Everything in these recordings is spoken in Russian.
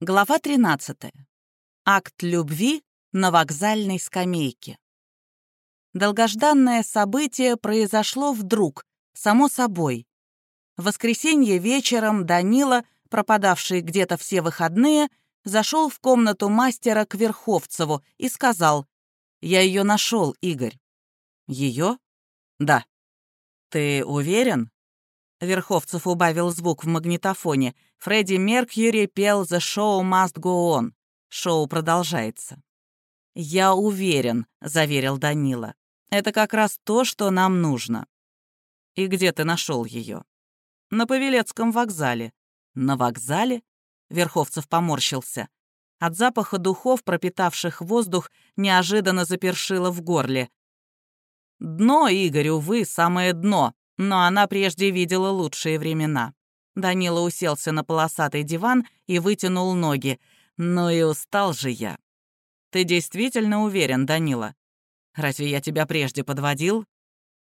Глава 13. Акт любви на вокзальной скамейке. Долгожданное событие произошло вдруг, само собой. В воскресенье вечером Данила, пропадавший где-то все выходные, зашел в комнату мастера к Верховцеву и сказал, «Я ее нашел, Игорь». «Ее?» «Да». «Ты уверен?» Верховцев убавил звук в магнитофоне. Фредди Меркьюри пел «The show must go on». Шоу продолжается. «Я уверен», — заверил Данила. «Это как раз то, что нам нужно». «И где ты нашел ее?» «На Павелецком вокзале». «На вокзале?» — Верховцев поморщился. От запаха духов, пропитавших воздух, неожиданно запершило в горле. «Дно, Игорь, увы, самое дно», но она прежде видела лучшие времена. Данила уселся на полосатый диван и вытянул ноги. «Ну и устал же я». «Ты действительно уверен, Данила? Разве я тебя прежде подводил?»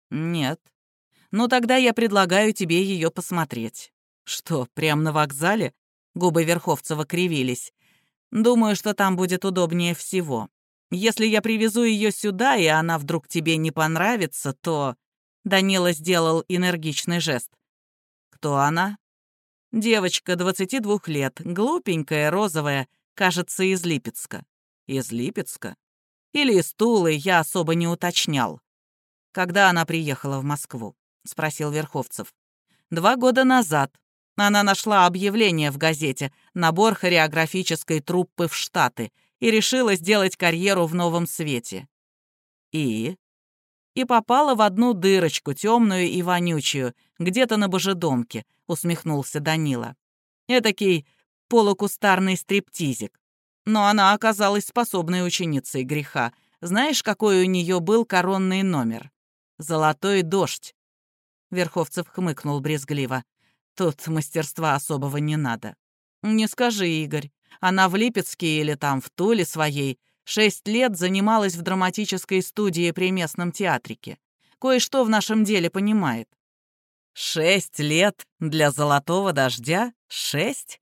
«Нет». «Ну тогда я предлагаю тебе ее посмотреть». «Что, прямо на вокзале?» Губы Верховцева кривились. «Думаю, что там будет удобнее всего. Если я привезу ее сюда, и она вдруг тебе не понравится, то...» Данила сделал энергичный жест. «Кто она?» «Девочка, 22 лет, глупенькая, розовая, кажется, из Липецка». «Из Липецка?» «Или из Тулы, я особо не уточнял». «Когда она приехала в Москву?» — спросил Верховцев. «Два года назад. Она нашла объявление в газете «Набор хореографической труппы в Штаты» и решила сделать карьеру в новом свете». «И?» И попала в одну дырочку, темную и вонючую, где-то на божедомке», — усмехнулся Данила. «Этакий полукустарный стриптизик. Но она оказалась способной ученицей греха. Знаешь, какой у нее был коронный номер? «Золотой дождь». Верховцев хмыкнул брезгливо. «Тут мастерства особого не надо». «Не скажи, Игорь. Она в Липецке или там в Туле своей Шесть лет занималась в драматической студии при местном театрике. Кое-что в нашем деле понимает. Шесть лет для золотого дождя? Шесть?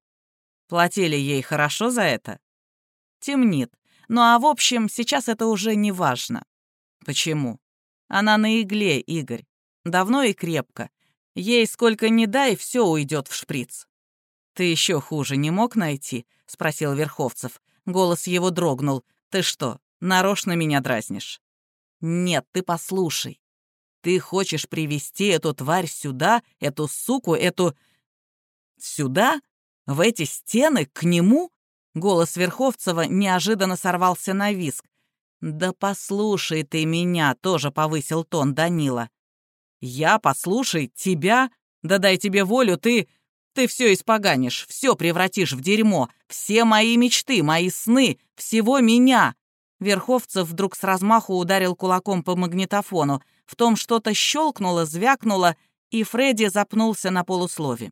Платили ей хорошо за это? Темнит. Ну а в общем, сейчас это уже не важно. Почему? Она на игле, Игорь. Давно и крепко. Ей сколько ни дай, все уйдет в шприц. «Ты еще хуже не мог найти?» — спросил Верховцев. Голос его дрогнул. Ты что, нарочно меня дразнишь? Нет, ты послушай. Ты хочешь привести эту тварь сюда, эту суку, эту... Сюда? В эти стены? К нему? Голос Верховцева неожиданно сорвался на виск. «Да послушай ты меня», — тоже повысил тон Данила. «Я, послушай, тебя? Да дай тебе волю, ты... Ты все испоганишь, все превратишь в дерьмо, все мои мечты, мои сны, всего меня!» Верховцев вдруг с размаху ударил кулаком по магнитофону. В том что-то щелкнуло, звякнуло, и Фредди запнулся на полуслове.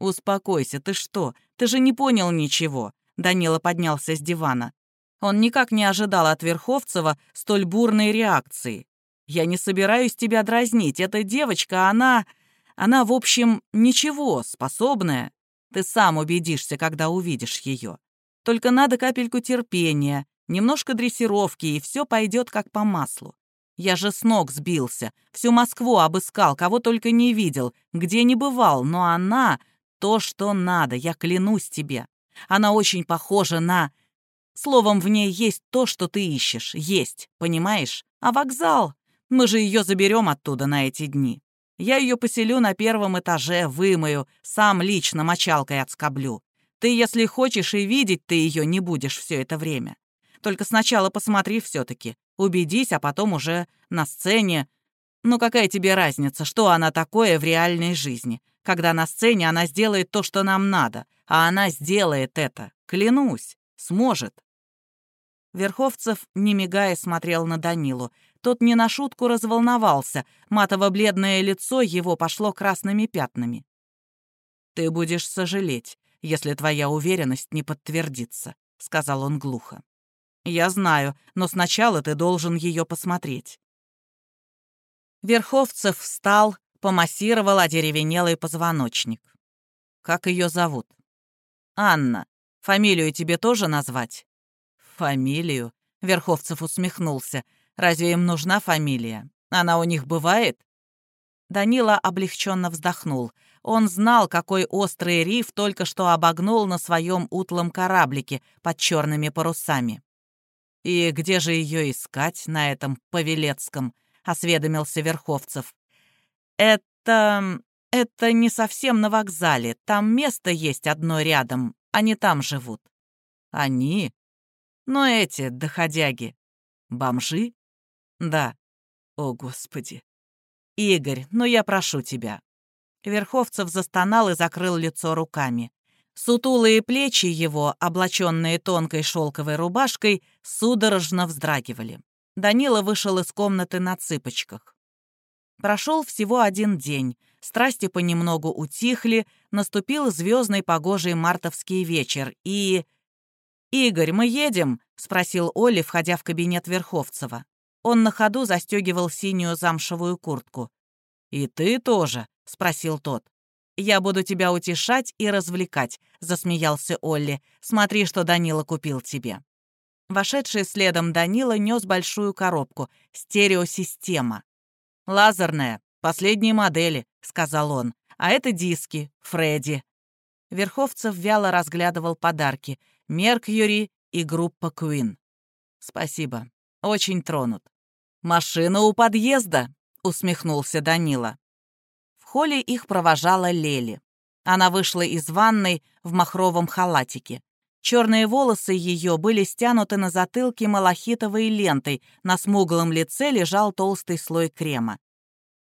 «Успокойся, ты что? Ты же не понял ничего!» Данила поднялся с дивана. Он никак не ожидал от Верховцева столь бурной реакции. «Я не собираюсь тебя дразнить. Эта девочка, она...» Она, в общем, ничего, способная. Ты сам убедишься, когда увидишь ее. Только надо капельку терпения, немножко дрессировки, и все пойдет как по маслу. Я же с ног сбился, всю Москву обыскал, кого только не видел, где не бывал, но она — то, что надо, я клянусь тебе. Она очень похожа на... Словом, в ней есть то, что ты ищешь, есть, понимаешь? А вокзал? Мы же ее заберем оттуда на эти дни. Я ее поселю на первом этаже, вымою, сам лично мочалкой отскоблю. Ты, если хочешь и видеть, ты ее не будешь все это время. Только сначала посмотри все-таки, убедись, а потом уже на сцене. Ну какая тебе разница, что она такое в реальной жизни? Когда на сцене она сделает то, что нам надо, а она сделает это, клянусь, сможет. Верховцев, не мигая, смотрел на Данилу. Тот не на шутку разволновался, матово-бледное лицо его пошло красными пятнами. «Ты будешь сожалеть, если твоя уверенность не подтвердится», — сказал он глухо. «Я знаю, но сначала ты должен ее посмотреть». Верховцев встал, помассировал одеревенелый позвоночник. «Как ее зовут?» «Анна. Фамилию тебе тоже назвать?» «Фамилию?» — Верховцев усмехнулся. «Разве им нужна фамилия? Она у них бывает?» Данила облегченно вздохнул. Он знал, какой острый риф только что обогнул на своем утлом кораблике под черными парусами. «И где же ее искать на этом Павелецком?» — осведомился Верховцев. «Это... это не совсем на вокзале. Там место есть одно рядом. Они там живут». «Они? Но эти доходяги. Бомжи?» «Да». «О, Господи!» «Игорь, ну я прошу тебя». Верховцев застонал и закрыл лицо руками. Сутулые плечи его, облаченные тонкой шелковой рубашкой, судорожно вздрагивали. Данила вышел из комнаты на цыпочках. Прошел всего один день. Страсти понемногу утихли, наступил звездный погожий мартовский вечер, и... «Игорь, мы едем?» — спросил Оля, входя в кабинет Верховцева. Он на ходу застегивал синюю замшевую куртку. «И ты тоже?» — спросил тот. «Я буду тебя утешать и развлекать», — засмеялся Олли. «Смотри, что Данила купил тебе». Вошедший следом Данила нес большую коробку. Стереосистема. «Лазерная, последние модели», — сказал он. «А это диски, Фредди». Верховцев вяло разглядывал подарки. Меркьюри и группа Куин. «Спасибо. Очень тронут». «Машина у подъезда», — усмехнулся Данила. В холле их провожала Лели. Она вышла из ванной в махровом халатике. Черные волосы ее были стянуты на затылке малахитовой лентой, на смуглом лице лежал толстый слой крема.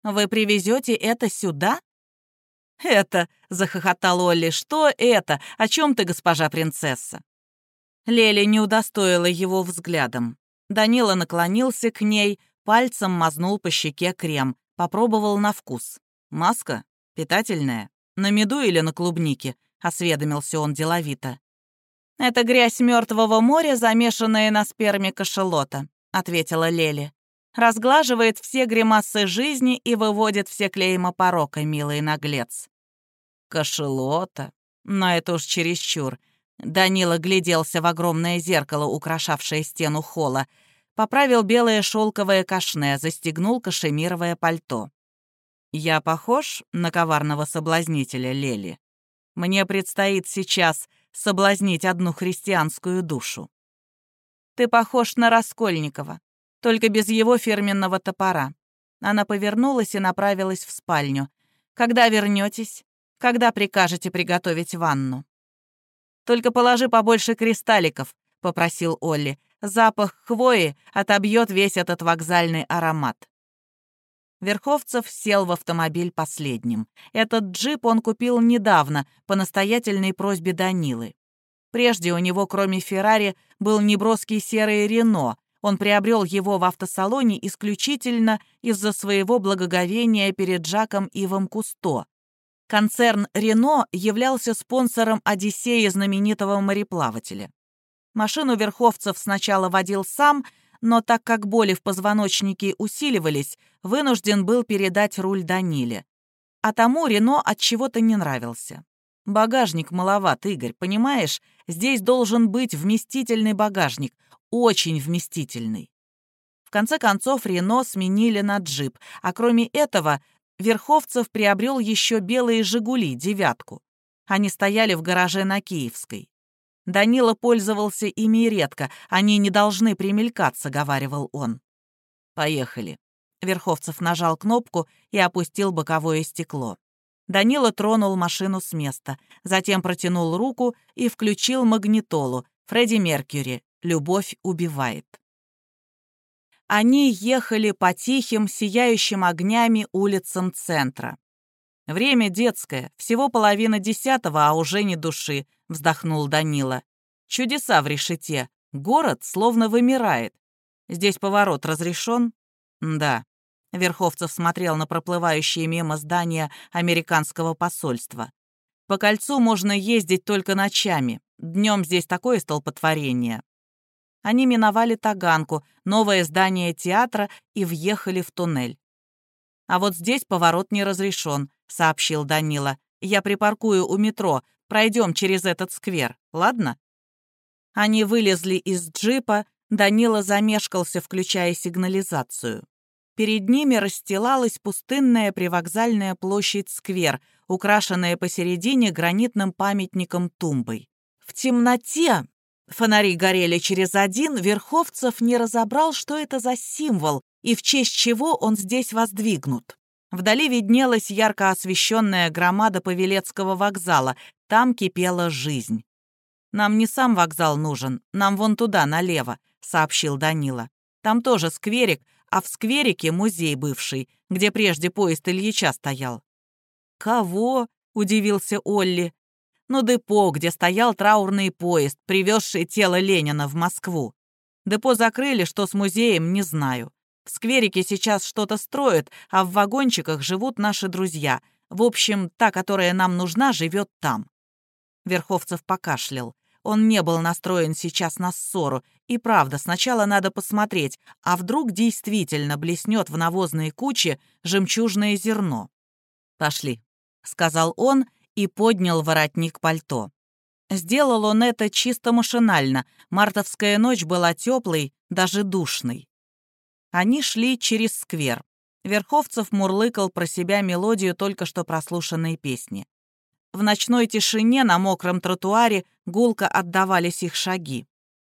«Вы привезете это сюда?» «Это», — захохотал Олли, — «что это? О чем ты, госпожа принцесса?» Лели не удостоила его взглядом. Данила наклонился к ней, Пальцем мазнул по щеке крем, попробовал на вкус. «Маска? Питательная? На меду или на клубнике?» — осведомился он деловито. «Это грязь мертвого моря, замешанная на сперме кашелота», — ответила Лели. «Разглаживает все гримасы жизни и выводит все клейма порока, милый наглец». «Кашелота? Но это уж чересчур». Данила гляделся в огромное зеркало, украшавшее стену холла поправил белое шелковое кашне, застегнул кашемировое пальто. «Я похож на коварного соблазнителя Лели? Мне предстоит сейчас соблазнить одну христианскую душу». «Ты похож на Раскольникова, только без его фирменного топора». Она повернулась и направилась в спальню. «Когда вернетесь? Когда прикажете приготовить ванну?» «Только положи побольше кристалликов», — попросил Олли. Запах хвои отобьет весь этот вокзальный аромат. Верховцев сел в автомобиль последним. Этот джип он купил недавно, по настоятельной просьбе Данилы. Прежде у него, кроме «Феррари», был неброский серый «Рено». Он приобрел его в автосалоне исключительно из-за своего благоговения перед Жаком Ивом Кусто. Концерн «Рено» являлся спонсором «Одиссея» знаменитого мореплавателя. Машину Верховцев сначала водил сам, но так как боли в позвоночнике усиливались, вынужден был передать руль Даниле. А тому Рено от чего-то не нравился. Багажник маловат, Игорь, понимаешь? Здесь должен быть вместительный багажник, очень вместительный. В конце концов Рено сменили на джип, а кроме этого Верховцев приобрел еще белые «Жигули» девятку. Они стояли в гараже на Киевской. Данила пользовался ими редко, они не должны примелькаться, говаривал он. Поехали. Верховцев нажал кнопку и опустил боковое стекло. Данила тронул машину с места, затем протянул руку и включил магнитолу. Фредди Меркьюри «Любовь убивает». Они ехали по тихим, сияющим огнями улицам центра. «Время детское, всего половина десятого, а уже не души», — вздохнул Данила. «Чудеса в решете. Город словно вымирает. Здесь поворот разрешен?» «Да». Верховцев смотрел на проплывающие мимо здания американского посольства. «По кольцу можно ездить только ночами. Днем здесь такое столпотворение». Они миновали Таганку, новое здание театра и въехали в туннель. А вот здесь поворот не разрешен, сообщил Данила. «Я припаркую у метро. Пройдем через этот сквер, ладно?» Они вылезли из джипа, Данила замешкался, включая сигнализацию. Перед ними расстилалась пустынная привокзальная площадь-сквер, украшенная посередине гранитным памятником тумбой. В темноте фонари горели через один, Верховцев не разобрал, что это за символ и в честь чего он здесь воздвигнут. Вдали виднелась ярко освещенная громада Павелецкого вокзала. Там кипела жизнь. «Нам не сам вокзал нужен, нам вон туда, налево», — сообщил Данила. «Там тоже скверик, а в скверике музей бывший, где прежде поезд Ильича стоял». «Кого?» — удивился Олли. «Ну, депо, где стоял траурный поезд, привезший тело Ленина в Москву. Депо закрыли, что с музеем, не знаю. В скверике сейчас что-то строят, а в вагончиках живут наши друзья. В общем, та, которая нам нужна, живет там». Верховцев покашлял. Он не был настроен сейчас на ссору. И правда, сначала надо посмотреть, а вдруг действительно блеснет в навозной куче жемчужное зерно. «Пошли», — сказал он и поднял воротник пальто. Сделал он это чисто машинально. Мартовская ночь была теплой, даже душной. Они шли через сквер. Верховцев мурлыкал про себя мелодию только что прослушанной песни. В ночной тишине на мокром тротуаре гулко отдавались их шаги.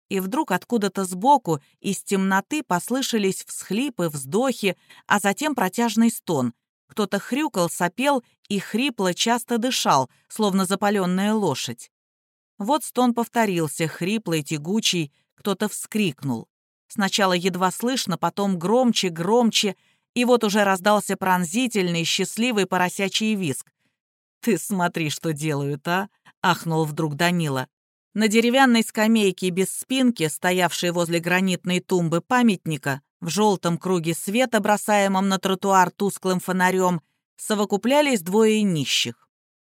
И вдруг откуда-то сбоку из темноты послышались всхлипы, вздохи, а затем протяжный стон. Кто-то хрюкал, сопел и хрипло часто дышал, словно запаленная лошадь. Вот стон повторился, хриплый, тягучий, кто-то вскрикнул. Сначала едва слышно, потом громче, громче, и вот уже раздался пронзительный, счастливый поросячий виск. «Ты смотри, что делают, а!» — ахнул вдруг Данила. На деревянной скамейке без спинки, стоявшей возле гранитной тумбы памятника, в желтом круге света, бросаемом на тротуар тусклым фонарем, совокуплялись двое нищих.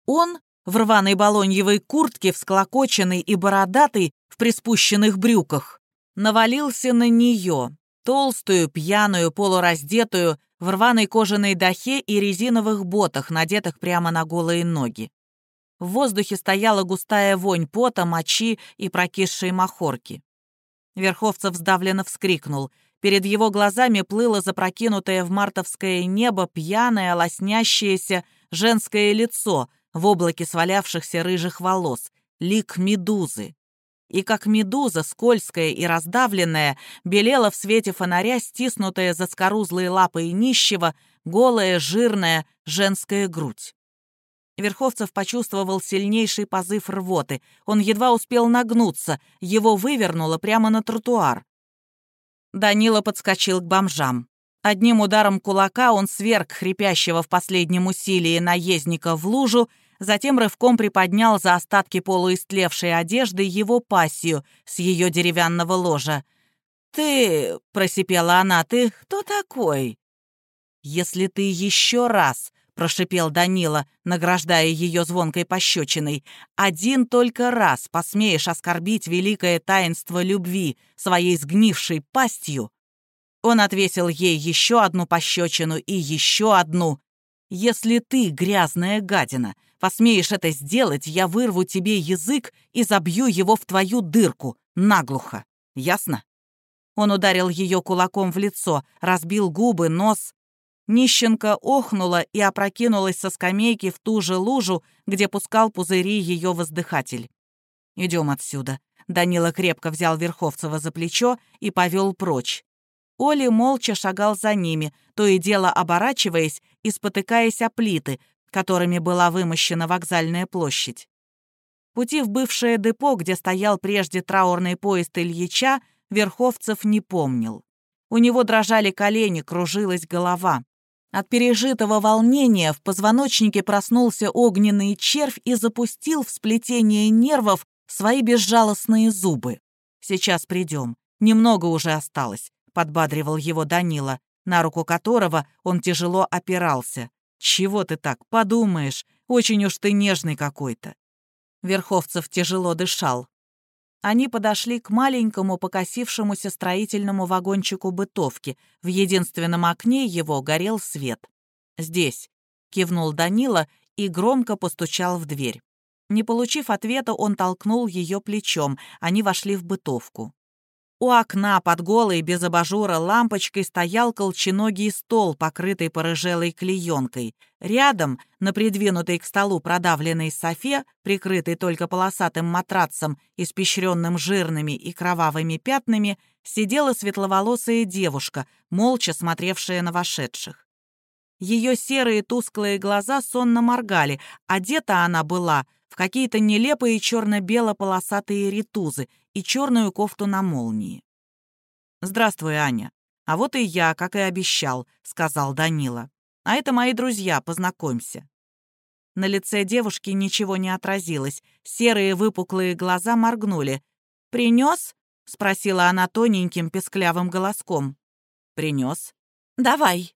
Он в рваной балоньевой куртке, всклокоченный и бородатый, в приспущенных брюках, навалился на нее, толстую, пьяную, полураздетую, в рваной кожаной дахе и резиновых ботах, надетых прямо на голые ноги. В воздухе стояла густая вонь пота, мочи и прокисшей махорки. Верховцев сдавленно вскрикнул. Перед его глазами плыло запрокинутое в мартовское небо пьяное, лоснящееся женское лицо в облаке свалявшихся рыжих волос, лик медузы и как медуза, скользкая и раздавленная, белела в свете фонаря, стиснутая за скорузлые лапы и нищего, голая, жирная женская грудь. Верховцев почувствовал сильнейший позыв рвоты. Он едва успел нагнуться, его вывернуло прямо на тротуар. Данила подскочил к бомжам. Одним ударом кулака он сверг хрипящего в последнем усилии наездника в лужу затем рывком приподнял за остатки полуистлевшей одежды его пассию с ее деревянного ложа. «Ты...» — просипела она. «Ты кто такой?» «Если ты еще раз...» — прошипел Данила, награждая ее звонкой пощечиной. «Один только раз посмеешь оскорбить великое таинство любви своей сгнившей пастью». Он отвесил ей еще одну пощечину и еще одну. «Если ты, грязная гадина, посмеешь это сделать, я вырву тебе язык и забью его в твою дырку, наглухо. Ясно?» Он ударил ее кулаком в лицо, разбил губы, нос. Нищенка охнула и опрокинулась со скамейки в ту же лужу, где пускал пузыри ее воздыхатель. «Идем отсюда». Данила крепко взял Верховцева за плечо и повел прочь. Оли молча шагал за ними, то и дело оборачиваясь и спотыкаясь о плиты, которыми была вымощена вокзальная площадь. Пути в бывшее депо, где стоял прежде траурный поезд Ильича, Верховцев не помнил. У него дрожали колени, кружилась голова. От пережитого волнения в позвоночнике проснулся огненный червь и запустил в сплетение нервов свои безжалостные зубы. «Сейчас придем. Немного уже осталось подбадривал его Данила, на руку которого он тяжело опирался. «Чего ты так? Подумаешь, очень уж ты нежный какой-то». Верховцев тяжело дышал. Они подошли к маленькому покосившемуся строительному вагончику бытовки. В единственном окне его горел свет. «Здесь», — кивнул Данила и громко постучал в дверь. Не получив ответа, он толкнул ее плечом. Они вошли в бытовку. У окна под голой, без абажура, лампочкой стоял колченогий стол, покрытый порыжелой клеенкой. Рядом, на придвинутой к столу продавленной софе, прикрытой только полосатым матрацем, испещренным жирными и кровавыми пятнами, сидела светловолосая девушка, молча смотревшая на вошедших. Ее серые тусклые глаза сонно моргали, одета она была в какие-то нелепые черно-бело-полосатые ритузы и черную кофту на молнии. «Здравствуй, Аня. А вот и я, как и обещал», — сказал Данила. «А это мои друзья, познакомься». На лице девушки ничего не отразилось. Серые выпуклые глаза моргнули. «Принес?» — спросила она тоненьким песклявым голоском. «Принес». «Давай».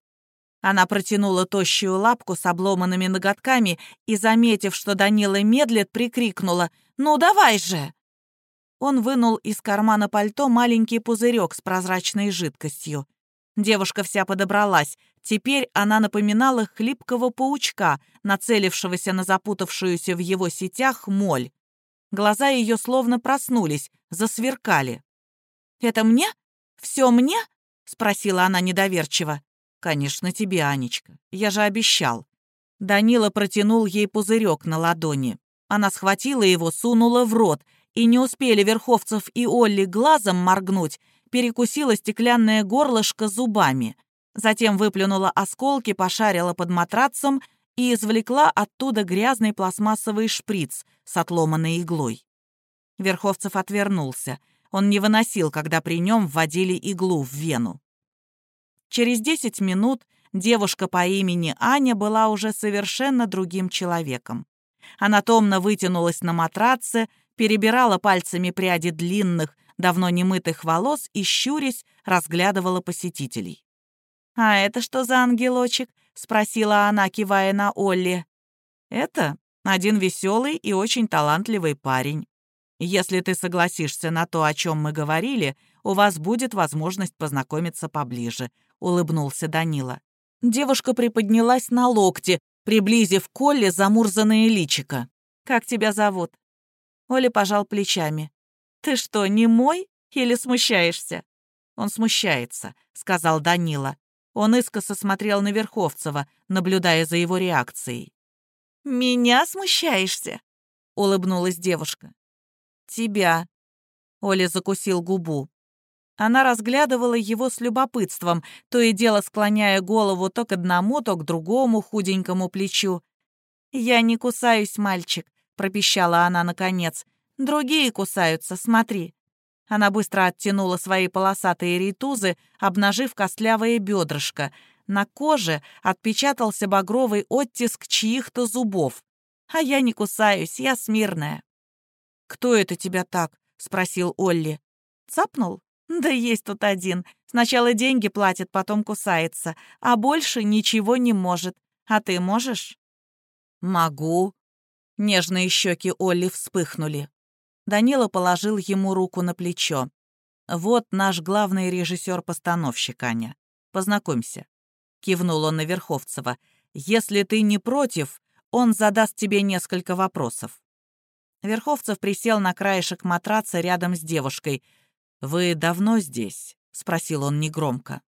Она протянула тощую лапку с обломанными ноготками и, заметив, что Данила медлит, прикрикнула «Ну давай же!». Он вынул из кармана пальто маленький пузырек с прозрачной жидкостью. Девушка вся подобралась. Теперь она напоминала хлипкого паучка, нацелившегося на запутавшуюся в его сетях моль. Глаза ее словно проснулись, засверкали. «Это мне? Все мне?» — спросила она недоверчиво. «Конечно, тебе, Анечка. Я же обещал». Данила протянул ей пузырек на ладони. Она схватила его, сунула в рот, и не успели Верховцев и Олли глазом моргнуть, перекусила стеклянное горлышко зубами. Затем выплюнула осколки, пошарила под матрацем и извлекла оттуда грязный пластмассовый шприц с отломанной иглой. Верховцев отвернулся. Он не выносил, когда при нем вводили иглу в вену. Через 10 минут девушка по имени Аня была уже совершенно другим человеком. Она томно вытянулась на матраце, перебирала пальцами пряди длинных, давно немытых волос и, щурясь, разглядывала посетителей. «А это что за ангелочек?» — спросила она, кивая на Олли. «Это один веселый и очень талантливый парень. Если ты согласишься на то, о чем мы говорили, у вас будет возможность познакомиться поближе», — улыбнулся Данила. Девушка приподнялась на локте, приблизив к Оле замурзанное личико. «Как тебя зовут?» Оля пожал плечами. «Ты что, не мой или смущаешься?» «Он смущается», — сказал Данила. Он искоса смотрел на Верховцева, наблюдая за его реакцией. «Меня смущаешься?» — улыбнулась девушка. «Тебя». Оля закусил губу. Она разглядывала его с любопытством, то и дело склоняя голову то к одному, то к другому худенькому плечу. «Я не кусаюсь, мальчик», — пропищала она наконец. «Другие кусаются, смотри». Она быстро оттянула свои полосатые ритузы, обнажив костлявое бедрышко. На коже отпечатался багровый оттиск чьих-то зубов. «А я не кусаюсь, я смирная». «Кто это тебя так?» — спросил Олли. «Цапнул?» Да есть тут один. Сначала деньги платит, потом кусается, а больше ничего не может. А ты можешь? Могу. Нежные щеки Олли вспыхнули. Данила положил ему руку на плечо. «Вот наш главный режиссер-постановщик, Аня. Познакомься». Кивнул он на Верховцева. «Если ты не против, он задаст тебе несколько вопросов». Верховцев присел на краешек матраца рядом с девушкой — «Вы давно здесь?» — спросил он негромко.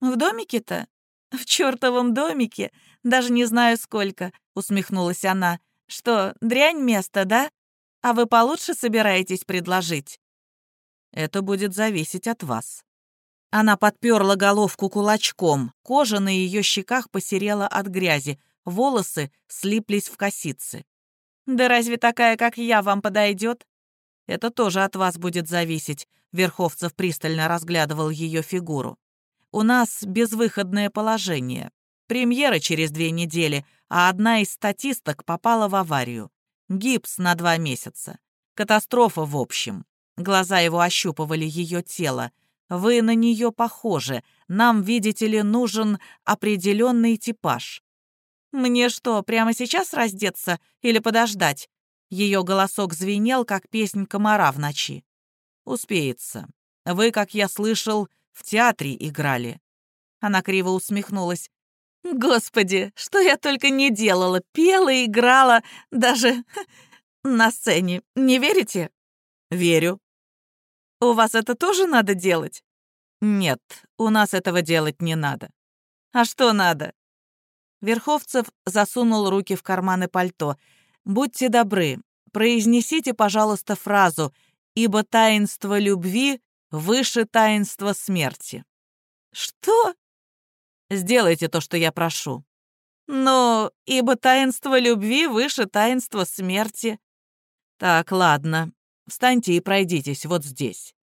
«В домике-то? В чертовом домике? Даже не знаю сколько», — усмехнулась она. «Что, дрянь место, да? А вы получше собираетесь предложить?» «Это будет зависеть от вас». Она подперла головку кулачком, кожа на ее щеках посерела от грязи, волосы слиплись в косицы. «Да разве такая, как я, вам подойдет? Это тоже от вас будет зависеть. Верховцев пристально разглядывал ее фигуру. У нас безвыходное положение. Премьера через две недели, а одна из статисток попала в аварию. Гипс на два месяца. Катастрофа в общем. Глаза его ощупывали ее тело. Вы на нее похожи. Нам, видите ли, нужен определенный типаж. Мне что, прямо сейчас раздеться или подождать? Ее голосок звенел, как песнь комара в ночи. «Успеется. Вы, как я слышал, в театре играли». Она криво усмехнулась. «Господи, что я только не делала! Пела, играла, даже на сцене, не верите?» «Верю». «У вас это тоже надо делать?» «Нет, у нас этого делать не надо». «А что надо?» Верховцев засунул руки в карманы пальто. «Будьте добры, произнесите, пожалуйста, фразу «Ибо таинство любви выше таинства смерти». «Что?» «Сделайте то, что я прошу». «Но ибо таинство любви выше таинства смерти». «Так, ладно. Встаньте и пройдитесь вот здесь».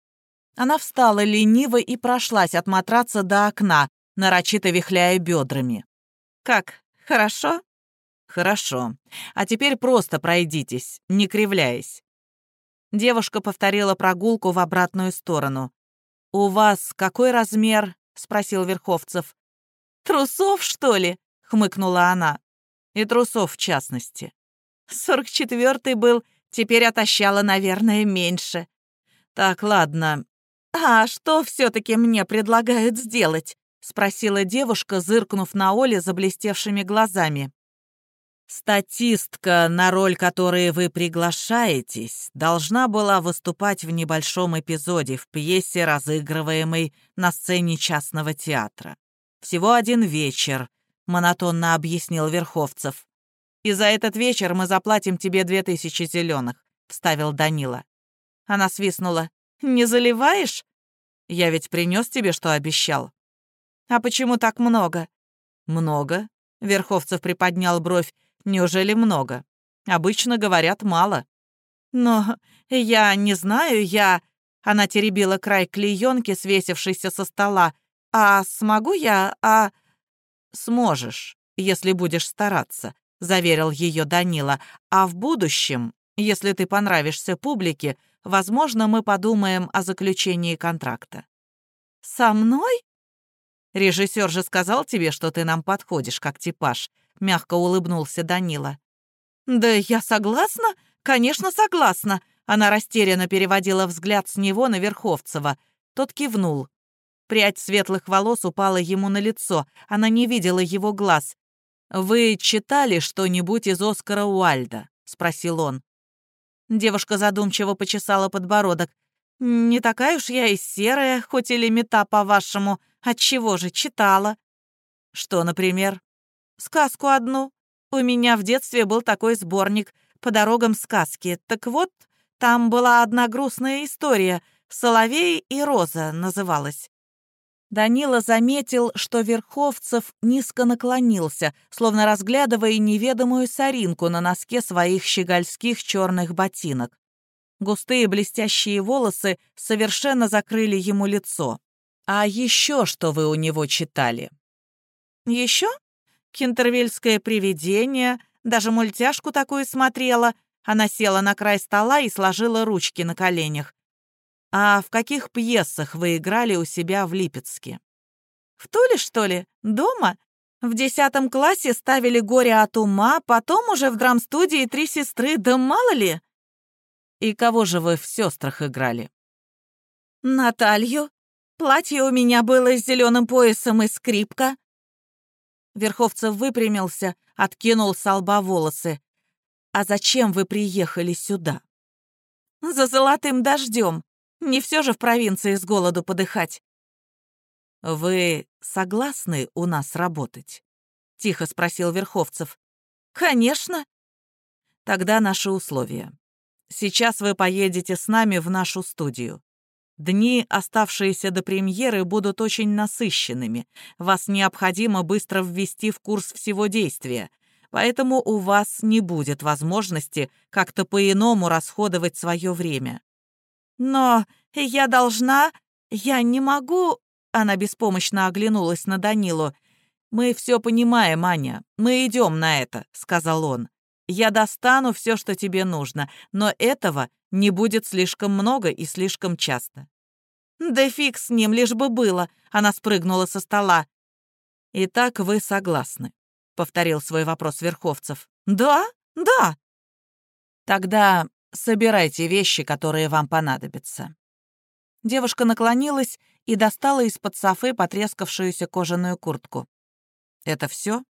Она встала лениво и прошлась от матраца до окна, нарочито вихляя бедрами. «Как, хорошо?» «Хорошо. А теперь просто пройдитесь, не кривляясь». Девушка повторила прогулку в обратную сторону. «У вас какой размер?» — спросил Верховцев. «Трусов, что ли?» — хмыкнула она. «И трусов, в частности». «Сорок четвертый был, теперь отощала, наверное, меньше». «Так, ладно». «А что все-таки мне предлагают сделать?» — спросила девушка, зыркнув на Оле заблестевшими глазами. «Статистка, на роль которой вы приглашаетесь, должна была выступать в небольшом эпизоде в пьесе, разыгрываемой на сцене частного театра. Всего один вечер», — монотонно объяснил Верховцев. «И за этот вечер мы заплатим тебе две тысячи зеленых», — вставил Данила. Она свистнула. «Не заливаешь?» «Я ведь принес тебе, что обещал». «А почему так много?» «Много?» — Верховцев приподнял бровь. «Неужели много? Обычно говорят мало». «Но я не знаю, я...» Она теребила край клеенки, свесившейся со стола. «А смогу я, а...» «Сможешь, если будешь стараться», — заверил ее Данила. «А в будущем, если ты понравишься публике, возможно, мы подумаем о заключении контракта». «Со мной?» «Режиссер же сказал тебе, что ты нам подходишь как типаж», — мягко улыбнулся Данила. «Да я согласна, конечно, согласна», — она растерянно переводила взгляд с него на Верховцева. Тот кивнул. Прядь светлых волос упала ему на лицо, она не видела его глаз. «Вы читали что-нибудь из Оскара Уальда?» — спросил он. Девушка задумчиво почесала подбородок. «Не такая уж я и серая, хоть и лимита, по-вашему», Отчего же, читала. Что, например? Сказку одну. У меня в детстве был такой сборник «По дорогам сказки». Так вот, там была одна грустная история. «Соловей и Роза» называлась. Данила заметил, что Верховцев низко наклонился, словно разглядывая неведомую соринку на носке своих щегольских черных ботинок. Густые блестящие волосы совершенно закрыли ему лицо. А еще что вы у него читали? Еще? Кентервильское привидение, даже мультяшку такую смотрела. Она села на край стола и сложила ручки на коленях. А в каких пьесах вы играли у себя в Липецке? В Туле, что ли? Дома? В десятом классе ставили «Горе от ума», потом уже в драмстудии «Три сестры», да мало ли. И кого же вы в сестрах играли? Наталью. Платье у меня было с зеленым поясом и скрипка». Верховцев выпрямился, откинул с лба волосы. «А зачем вы приехали сюда?» «За золотым дождем. Не все же в провинции с голоду подыхать». «Вы согласны у нас работать?» — тихо спросил Верховцев. «Конечно». «Тогда наши условия. Сейчас вы поедете с нами в нашу студию. Дни, оставшиеся до премьеры, будут очень насыщенными. Вас необходимо быстро ввести в курс всего действия, поэтому у вас не будет возможности как-то по-иному расходовать свое время. Но я должна... Я не могу... Она беспомощно оглянулась на Данилу. «Мы все понимаем, Аня. Мы идем на это», — сказал он. «Я достану все, что тебе нужно, но этого не будет слишком много и слишком часто. «Да фиг с ним, лишь бы было!» Она спрыгнула со стола. «Итак, вы согласны?» — повторил свой вопрос Верховцев. «Да, да». «Тогда собирайте вещи, которые вам понадобятся». Девушка наклонилась и достала из-под софы потрескавшуюся кожаную куртку. «Это все?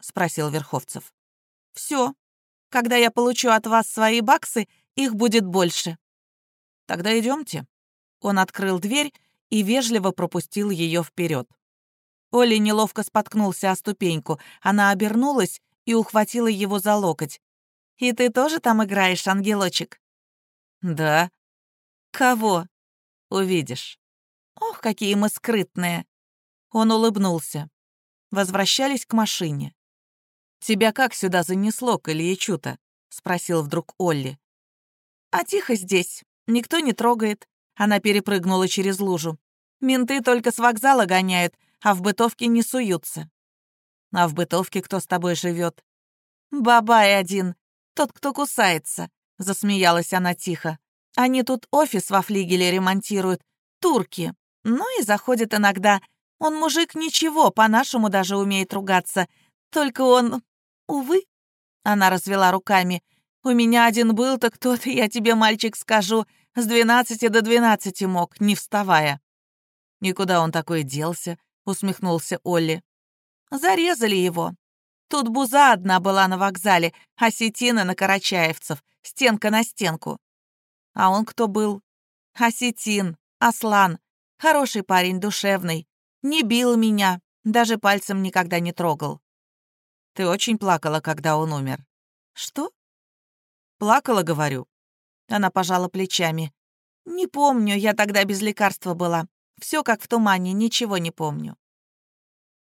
спросил Верховцев. Все. Когда я получу от вас свои баксы, их будет больше». «Тогда идемте». Он открыл дверь и вежливо пропустил ее вперед. Оля неловко споткнулся о ступеньку. Она обернулась и ухватила его за локоть. «И ты тоже там играешь, ангелочек?» «Да». «Кого?» «Увидишь». «Ох, какие мы скрытные!» Он улыбнулся. Возвращались к машине. «Тебя как сюда занесло к Ильичу-то?» — спросил вдруг Олли. «А тихо здесь. Никто не трогает». Она перепрыгнула через лужу. «Менты только с вокзала гоняют, а в бытовке не суются». «А в бытовке кто с тобой живет? «Бабай один, тот, кто кусается», — засмеялась она тихо. «Они тут офис во флигеле ремонтируют, турки. Ну и заходит иногда. Он мужик ничего, по-нашему даже умеет ругаться. Только он... Увы, она развела руками. У меня один был, так тот, я тебе, мальчик, скажу, с двенадцати до двенадцати мог, не вставая. «Никуда он такой делся?» — усмехнулся Олли. «Зарезали его. Тут буза одна была на вокзале, осетина на карачаевцев, стенка на стенку. А он кто был? Осетин, Аслан, хороший парень, душевный. Не бил меня, даже пальцем никогда не трогал. Ты очень плакала, когда он умер. Что? Плакала, говорю. Она пожала плечами. Не помню, я тогда без лекарства была. Все как в тумане, ничего не помню.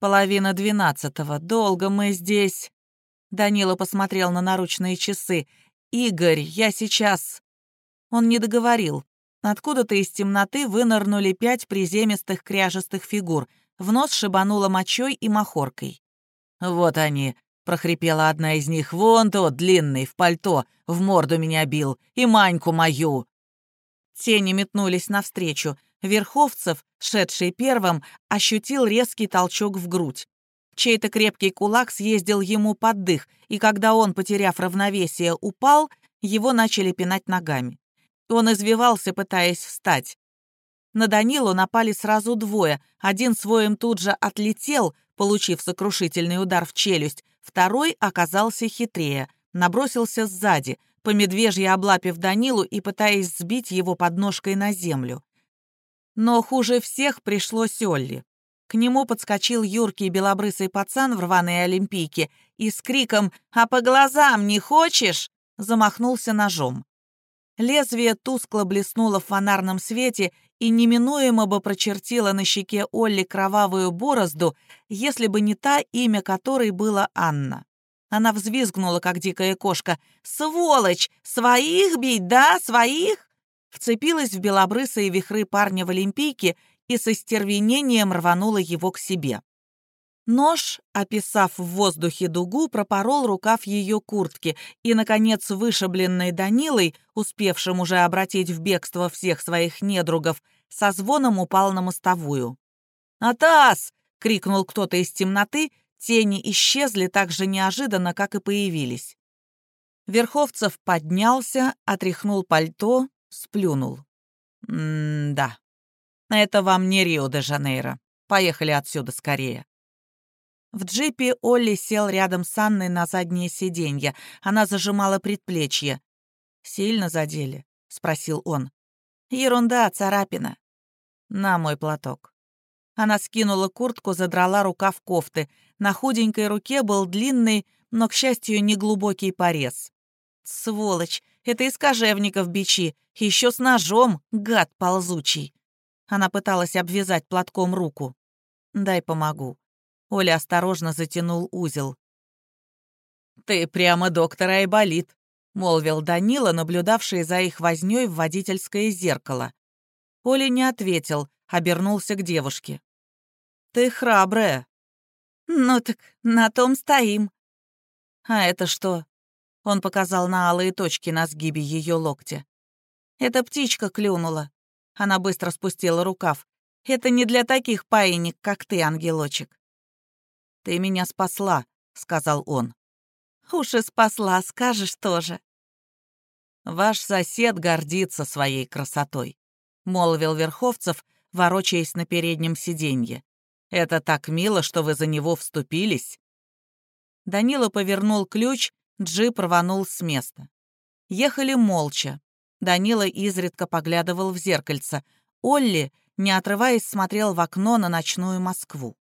Половина двенадцатого. Долго мы здесь. Данила посмотрел на наручные часы. «Игорь, я сейчас...» Он не договорил. Откуда-то из темноты вынырнули пять приземистых кряжестых фигур. В нос шибануло мочой и махоркой. «Вот они», — прохрипела одна из них. «Вон тот, длинный, в пальто, в морду меня бил. И Маньку мою». Тени метнулись навстречу. Верховцев, шедший первым, ощутил резкий толчок в грудь. Чей-то крепкий кулак съездил ему под дых, и когда он, потеряв равновесие, упал, его начали пинать ногами. Он извивался, пытаясь встать. На Данилу напали сразу двое. Один своим тут же отлетел, получив сокрушительный удар в челюсть. Второй оказался хитрее, набросился сзади, по медвежье облапив Данилу и пытаясь сбить его подножкой на землю. Но хуже всех пришлось Олли. К нему подскочил юркий белобрысый пацан в рваной олимпийке и с криком «А по глазам не хочешь?» замахнулся ножом. Лезвие тускло блеснуло в фонарном свете и неминуемо бы прочертило на щеке Олли кровавую борозду, если бы не та, имя которой было Анна. Она взвизгнула, как дикая кошка. «Сволочь! Своих бить, да? Своих?» Вцепилась в белобрысые вихры парня в олимпийке и со стервенением рванула его к себе. Нож, описав в воздухе дугу, пропорол рукав ее куртки, и, наконец, вышибленный Данилой, успевшим уже обратить в бегство всех своих недругов, со звоном упал на мостовую. «Атас!» — крикнул кто-то из темноты, тени исчезли так же неожиданно, как и появились. Верховцев поднялся, отряхнул пальто, сплюнул. «М-да, это вам не Рио-де-Жанейро. Поехали отсюда скорее». В джипе Олли сел рядом с Анной на заднее сиденье. Она зажимала предплечье. «Сильно задели?» — спросил он. «Ерунда, царапина». «На мой платок». Она скинула куртку, задрала рукав кофты. На худенькой руке был длинный, но, к счастью, неглубокий порез. «Сволочь! Это из кожевников бичи! Еще с ножом, гад ползучий!» Она пыталась обвязать платком руку. «Дай помогу». Оля осторожно затянул узел. «Ты прямо доктор Айболит», — молвил Данила, наблюдавший за их вознёй в водительское зеркало. Оля не ответил, обернулся к девушке. «Ты храбрая». «Ну так на том стоим». «А это что?» Он показал на алые точки на сгибе ее локтя. «Эта птичка клюнула». Она быстро спустила рукав. «Это не для таких паинек, как ты, ангелочек». «Ты меня спасла», — сказал он. «Уж и спасла, скажешь тоже». «Ваш сосед гордится своей красотой», — молвил Верховцев, ворочаясь на переднем сиденье. «Это так мило, что вы за него вступились». Данила повернул ключ, Джип рванул с места. Ехали молча. Данила изредка поглядывал в зеркальце. Олли, не отрываясь, смотрел в окно на ночную Москву.